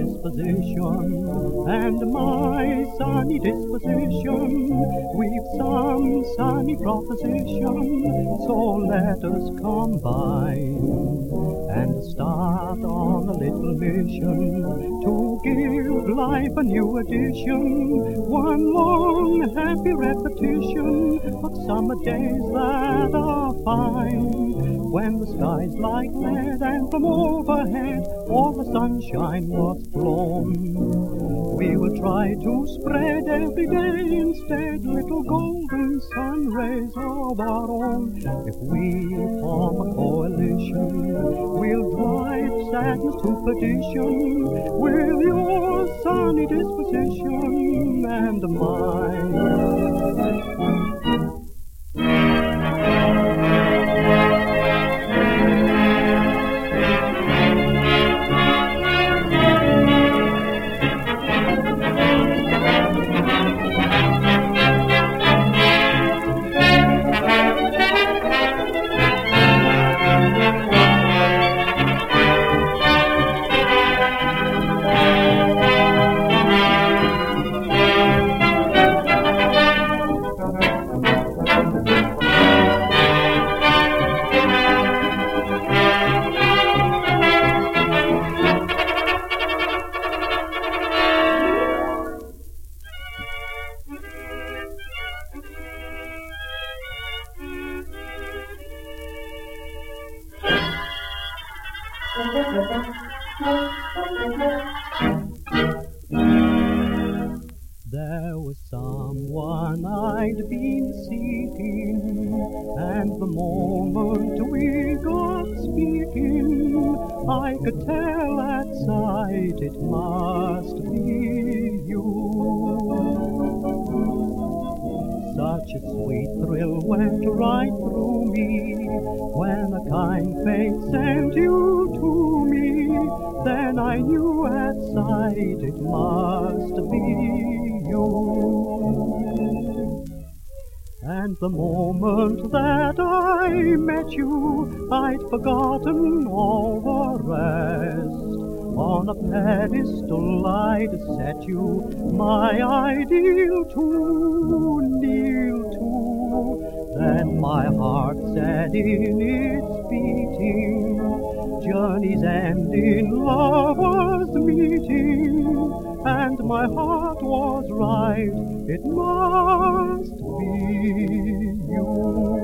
disposition and my sunny disposition, we've some sunny proposition. So let us combine and start on a little mission to give life a new edition. One long happy repetition of summer days that are fine. When the sky's like lead and from overhead all the sunshine was blown. We will try to spread every day instead little golden sun rays of our own. If we form a coalition, we'll drive sadness to perdition with your sunny disposition and mine. There was someone I'd been seeking, and the moment we got speaking, I could tell at sight it must Such a sweet thrill went right through me when a kind fate sent you to me. Then I knew at sight it must be you. And the moment that I met you, I'd forgotten all the rest. On a pedestal I'd set you, my ideal to kneel to. Then my heart said in its beating, journey's end in lovers meeting, and my heart was right, it must be you.